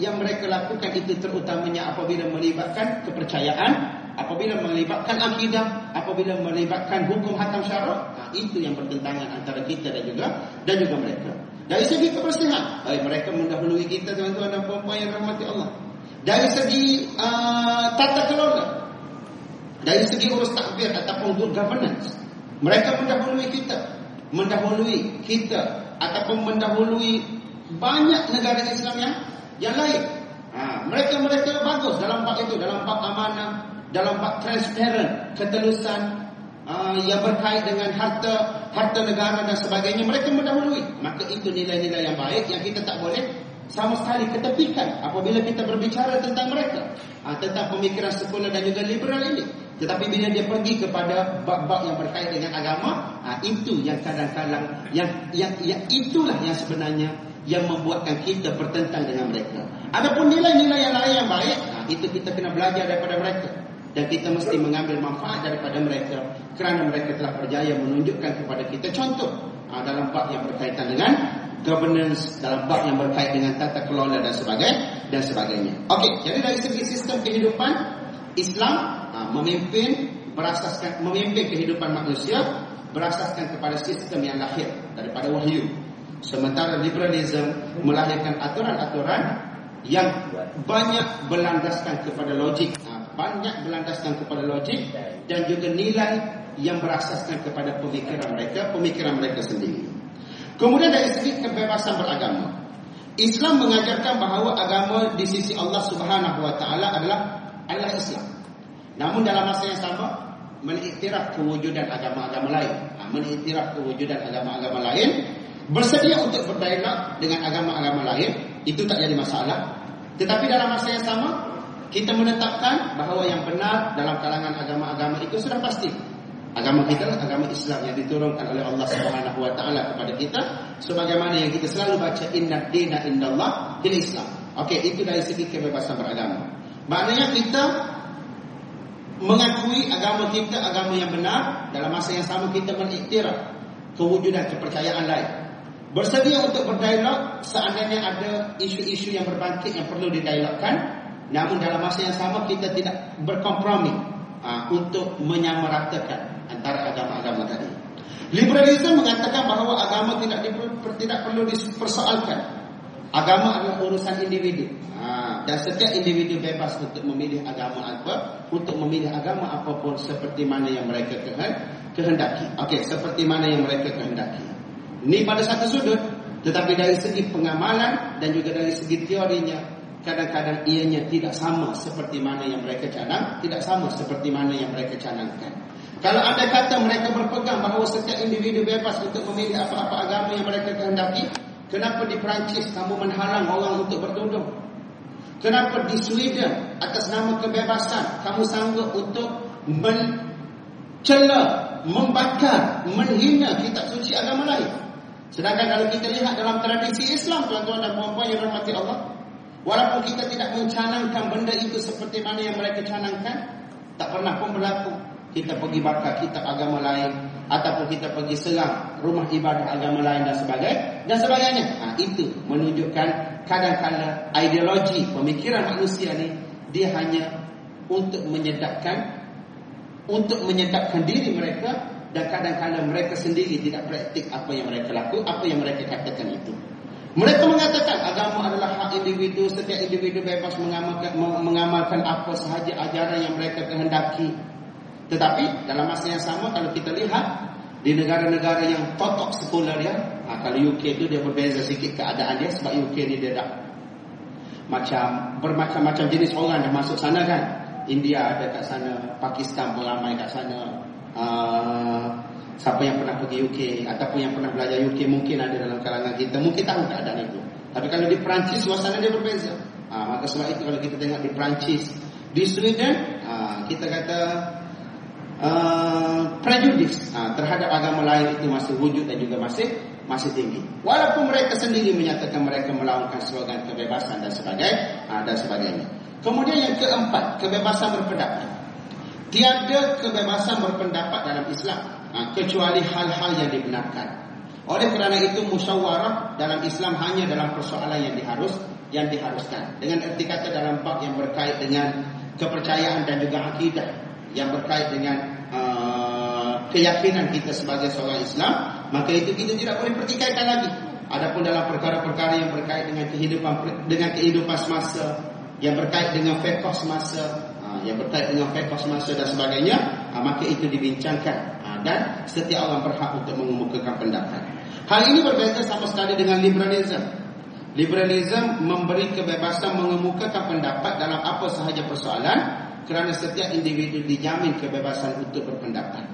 yang mereka lakukan itu terutamanya apabila melibatkan kepercayaan, apabila melibatkan akidah, apabila melibatkan hukum hakam syarak, ha, itu yang bertentangan antara kita dan juga dan juga mereka. Dari segi kebersihan, baik mereka mendahului kita tuan-tuan dan puan-puan yang rahmati Allah. Dari segi uh, tata kelola, dari segi urus takbir ataupun good governance mereka mendahului kita. Mendahului kita ataupun mendahului banyak negara Islam yang yang lain. Ha, mereka mereka bagus dalam bab itu dalam bab amanah dalam bab transparent ketelusan uh, yang berkait dengan harta harta negara dan sebagainya. Mereka mendahului. Maka itu nilai-nilai yang baik yang kita tak boleh sama sekali ketepikan apabila kita berbicara tentang mereka. Ha, tentang pemikiran sekular dan juga liberal ini tetapi bila dia pergi kepada bab-bab yang berkait dengan agama, ha, itu yang kadang-kadang yang, yang yang itulah yang sebenarnya yang membuatkan kita bertentang dengan mereka. Adapun nilai-nilai yang lain yang baik, ha, itu kita kena belajar daripada mereka dan kita mesti mengambil manfaat daripada mereka kerana mereka telah berjaya menunjukkan kepada kita contoh ha, dalam bab yang berkaitan dengan governance dalam bab yang berkaitan dengan tata kelola dan sebagainya dan sebagainya. Okey, jadi dari segi sistem kehidupan Islam ha, memimpin berasaskan memimpin kehidupan manusia berasaskan kepada sistem yang lahir daripada wahyu. Sementara liberalism melahirkan aturan-aturan yang banyak berlandaskan kepada logik. Ha, banyak berlandaskan kepada logik dan juga nilai yang berasaskan kepada pemikiran mereka, pemikiran mereka sendiri. Kemudian dari segi kebebasan beragama, Islam mengajarkan bahawa agama di sisi Allah Subhanahu Wa Taala adalah adalah Islam. Namun dalam masa yang sama mengiktiraf kewujudan agama-agama lain, ha, mengiktiraf kewujudan agama-agama lain, bersedia untuk berdialog dengan agama-agama lain, itu tak jadi masalah. Tetapi dalam masa yang sama kita menetapkan bahawa yang benar dalam kalangan agama-agama itu sudah pasti. Agama kita adalah agama Islam yang diturunkan oleh Allah Subhanahu wa taala kepada kita sebagaimana yang kita selalu baca inna dina indallah bil Islam. Okey, itu dari segi kebebasan beragama. Maknanya kita mengakui agama kita agama yang benar dalam masa yang sama kita mengiktiraf kewujudan kepercayaan lain. Bersedia untuk berdialog seandainya ada isu-isu yang berbangkit yang perlu didialogkan Namun dalam masa yang sama kita tidak berkompromi uh, untuk menyamaratakan antara agama-agama tadi. Liberalisme mengatakan bahawa agama tidak diper, tidak perlu dipersoalkan. Agama adalah urusan individu. Uh, dan setiap individu bebas untuk memilih agama apa, untuk memilih agama apapun seperti mana yang mereka kehendaki. Okey, seperti mana yang mereka kehendaki. Ini pada satu sudut, tetapi dari segi pengamalan dan juga dari segi teorinya kadang-kadang ianya tidak sama seperti mana yang mereka canang, tidak sama seperti mana yang mereka canangkan. Kalau anda kata mereka berpegang bahawa setiap individu bebas untuk memilih apa-apa agama yang mereka kehendaki, kenapa di Perancis kamu menhalang orang untuk bertunduk? Kenapa di Sweden atas nama kebebasan kamu sanggup untuk mencela, membakar, menghina kitab suci agama lain? Sedangkan kalau kita lihat dalam tradisi Islam, tuan-tuan dan puan-puan yang rahmati Allah, Walaupun kita tidak mencanangkan benda itu seperti mana yang mereka canangkan, tak pernah pun berlaku. Kita pergi bakar kitab agama lain ataupun kita pergi serang rumah ibadah agama lain dan sebagainya dan sebagainya. Ha, itu menunjukkan kadang-kadang ideologi pemikiran manusia ni dia hanya untuk menyedapkan untuk menyedapkan diri mereka dan kadang-kadang mereka sendiri tidak praktik apa yang mereka laku, apa yang mereka katakan itu. Mereka mengatakan agama adalah hak individu, setiap individu bebas mengamalkan, mengamalkan apa sahaja ajaran yang mereka kehendaki. Tetapi dalam masa yang sama kalau kita lihat di negara-negara yang totok sekular ya, ha, kalau UK itu dia berbeza sikit keadaan dia sebab UK ni dia dah macam bermacam-macam jenis orang dah masuk sana kan. India ada kat sana, Pakistan pun ramai kat sana. Uh, Siapa yang pernah pergi UK ataupun yang pernah belajar UK mungkin ada dalam kalangan kita mungkin tahu keadaan itu. Tapi kalau di Perancis suasana dia berbeza. Ha, maka sebab itu kalau kita tengok di Perancis, di Sweden ha, kita kata uh, prejudis ha, terhadap agama lain itu masih wujud dan juga masih masih tinggi. Walaupun mereka sendiri menyatakan mereka melakukan slogan kebebasan dan sebagainya ha, dan sebagainya. Kemudian yang keempat, kebebasan berpendapat. Tiada kebebasan berpendapat dalam Islam ha, kecuali hal-hal yang dibenarkan. Oleh kerana itu musyawarah dalam Islam hanya dalam persoalan yang diharus yang diharuskan. Dengan erti kata dalam bab yang berkait dengan kepercayaan dan juga akidah yang berkait dengan uh, keyakinan kita sebagai seorang Islam, maka itu kita tidak boleh pertikaikan lagi. Adapun dalam perkara-perkara yang berkait dengan kehidupan dengan kehidupan semasa, yang berkait dengan fiqh semasa, uh, yang berkait dengan fiqh semasa dan sebagainya, uh, maka itu dibincangkan dan setiap orang berhak untuk mengemukakan pendapat. Hal ini berbeza sama sekali dengan liberalism. Liberalism memberi kebebasan mengemukakan pendapat dalam apa sahaja persoalan kerana setiap individu dijamin kebebasan untuk berpendapat.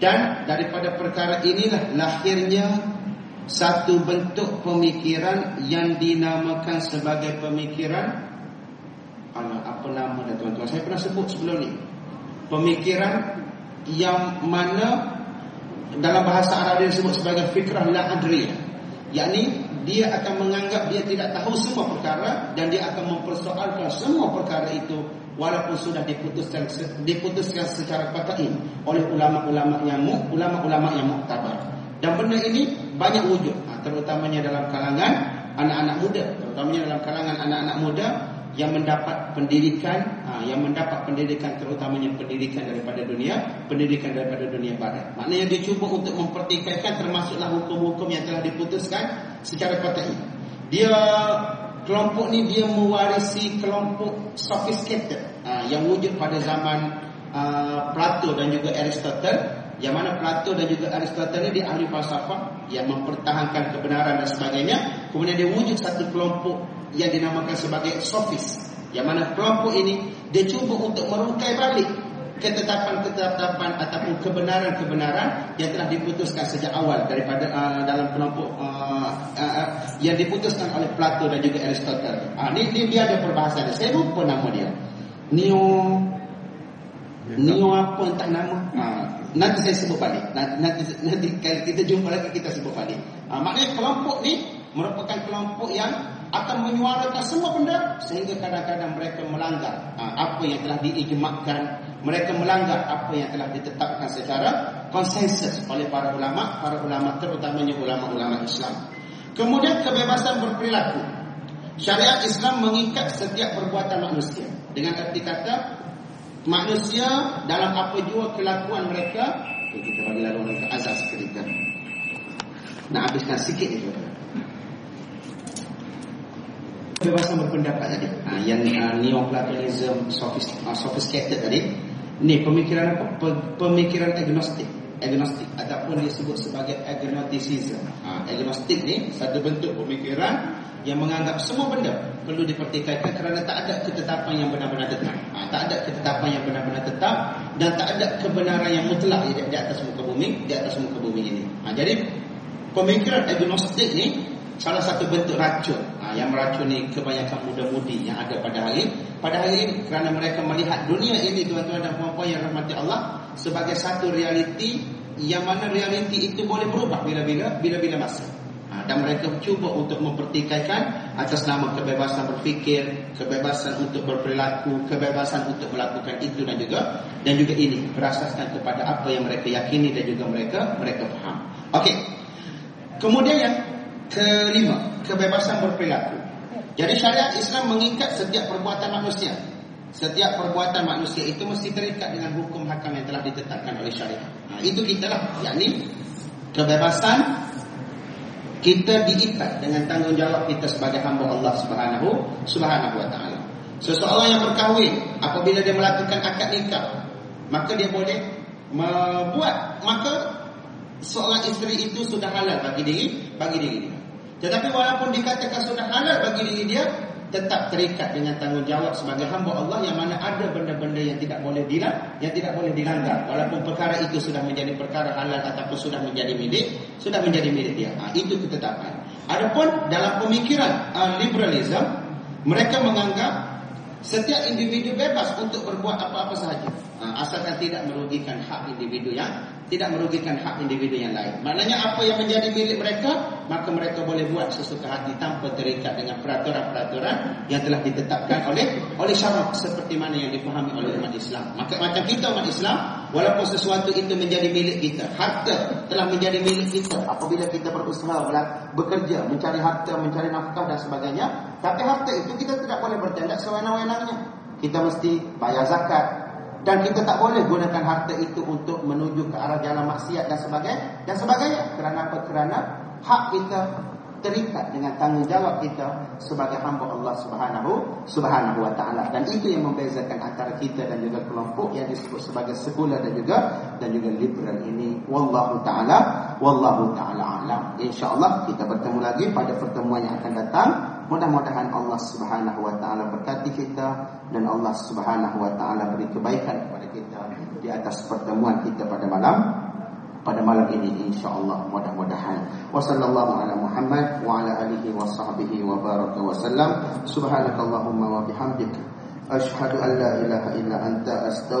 Dan daripada perkara inilah lahirnya satu bentuk pemikiran yang dinamakan sebagai pemikiran apa nama dah tuan-tuan? Saya pernah sebut sebelum ni. Pemikiran yang mana dalam bahasa Arab disebut sebagai fikrah la adriyah yakni dia akan menganggap dia tidak tahu semua perkara dan dia akan mempersoalkan semua perkara itu walaupun sudah diputuskan diputuskan secara qat'i oleh ulama-ulama yang ulama-ulama yang muktabar. Dan benda ini banyak wujud, ha, terutamanya dalam kalangan anak-anak muda, terutamanya dalam kalangan anak-anak muda yang mendapat pendidikan ha, yang mendapat pendidikan terutamanya pendidikan daripada dunia pendidikan daripada dunia barat. Maknanya dia cuba untuk mempertikaikan termasuklah hukum-hukum yang telah diputuskan secara qat'i dia kelompok ni dia mewarisi kelompok sophisticated uh, yang wujud pada zaman uh, Plato dan juga Aristotle. Yang mana Plato dan juga Aristotle ni dia ahli falsafah yang mempertahankan kebenaran dan sebagainya. Kemudian dia wujud satu kelompok yang dinamakan sebagai sophist. Yang mana kelompok ini dia cuba untuk merukai balik ketetapan-ketetapan ataupun kebenaran-kebenaran yang telah diputuskan sejak awal daripada uh, dalam kelompok uh, uh, uh, yang diputuskan oleh Plato dan juga Aristotle. Ah uh, ni, ni dia ada perbahasan. Saya lupa nama dia. Neo Neo apa entah nama. Uh, nanti saya sebut balik. Nanti nanti, kita jumpa lagi kita sebut balik. Uh, maknanya kelompok ni merupakan kelompok yang akan menyuarakan semua benda sehingga kadang-kadang mereka melanggar uh, apa yang telah diijmakkan mereka melanggar apa yang telah ditetapkan secara konsensus oleh para ulama, para ulama terutamanya ulama-ulama Islam. Kemudian kebebasan berperilaku. Syariat Islam mengikat setiap perbuatan manusia. Dengan arti kata manusia dalam apa jua kelakuan mereka, kita bagi lalu mereka azas ketika. Nak habiskan sikit itu. Kebebasan berpendapat tadi. Ha, yang uh, neo-platonism uh, sophisticated tadi Ni pemikiran apa? Pemikiran agnostik. Agnostik ataupun disebut sebagai agnosticism. Ha, agnostik ni satu bentuk pemikiran yang menganggap semua benda perlu dipertikaikan kerana tak ada ketetapan yang benar-benar tetap. Ha, tak ada ketetapan yang benar-benar tetap dan tak ada kebenaran yang mutlak di, di atas muka bumi, di atas muka bumi ini. Ha, jadi pemikiran agnostik ni salah satu bentuk racun. Ha, yang meracuni kebanyakan muda-mudi yang ada pada hari pada hari ini. Kerana mereka melihat dunia ini tuan-tuan dan puan-puan yang rahmati Allah sebagai satu realiti yang mana realiti itu boleh berubah bila-bila bila-bila masa. Ha, dan mereka cuba untuk mempertikaikan atas nama kebebasan berfikir kebebasan untuk berperilaku kebebasan untuk melakukan itu dan juga dan juga ini berasaskan kepada apa yang mereka yakini dan juga mereka mereka faham. Okey. Kemudian yang Kelima, kebebasan berperilaku. Jadi syariat Islam mengikat setiap perbuatan manusia. Setiap perbuatan manusia itu mesti terikat dengan hukum hakam yang telah ditetapkan oleh syariat. Nah, itu kita lah. Yakni kebebasan kita diikat dengan tanggungjawab kita sebagai hamba Allah Subhanahu Subhanahu wa taala. Seseorang yang berkahwin apabila dia melakukan akad nikah, maka dia boleh membuat maka seorang isteri itu sudah halal bagi diri bagi diri dia. Tetapi walaupun dikatakan sudah halal bagi diri dia, tetap terikat dengan tanggungjawab sebagai hamba Allah yang mana ada benda-benda yang tidak boleh dilanggar, yang tidak boleh dilanggar. Walaupun perkara itu sudah menjadi perkara halal ataupun sudah menjadi milik, sudah menjadi milik dia. Ha, itu ketetapan. Adapun dalam pemikiran uh, liberalism, mereka menganggap setiap individu bebas untuk berbuat apa-apa sahaja. Ha, asalkan tidak merugikan hak individu yang tidak merugikan hak individu yang lain. Maknanya apa yang menjadi milik mereka, maka mereka boleh buat sesuka hati tanpa terikat dengan peraturan-peraturan yang telah ditetapkan oleh oleh syarak seperti mana yang dipahami oleh umat Islam. Maka macam kita umat Islam, walaupun sesuatu itu menjadi milik kita, harta telah menjadi milik kita apabila kita berusaha bekerja, mencari harta, mencari nafkah dan sebagainya, tapi harta itu kita tidak boleh bertindak sewenang-wenangnya. Kita mesti bayar zakat, dan kita tak boleh gunakan harta itu untuk menuju ke arah jalan maksiat dan sebagainya dan sebagainya. Kerana apa? Kerana hak kita terikat dengan tanggungjawab kita sebagai hamba Allah Subhanahu Subhanahu wa taala. Dan itu yang membezakan antara kita dan juga kelompok yang disebut sebagai sekular dan juga dan juga liberal ini. Wallahu taala wallahu taala alam. Insyaallah kita bertemu lagi pada pertemuan yang akan datang mudah-mudahan Allah Subhanahu wa taala berkati kita dan Allah Subhanahu wa taala beri kebaikan kepada kita di atas pertemuan kita pada malam pada malam ini insyaallah mudah-mudahan. Wa sallallahu ala muhammad wa ala alihi wa sahbihi wa baraka wa sallam. Subhanakallahumma wa bihamdika ashhadu an la ilaha illa anta astaghfiruka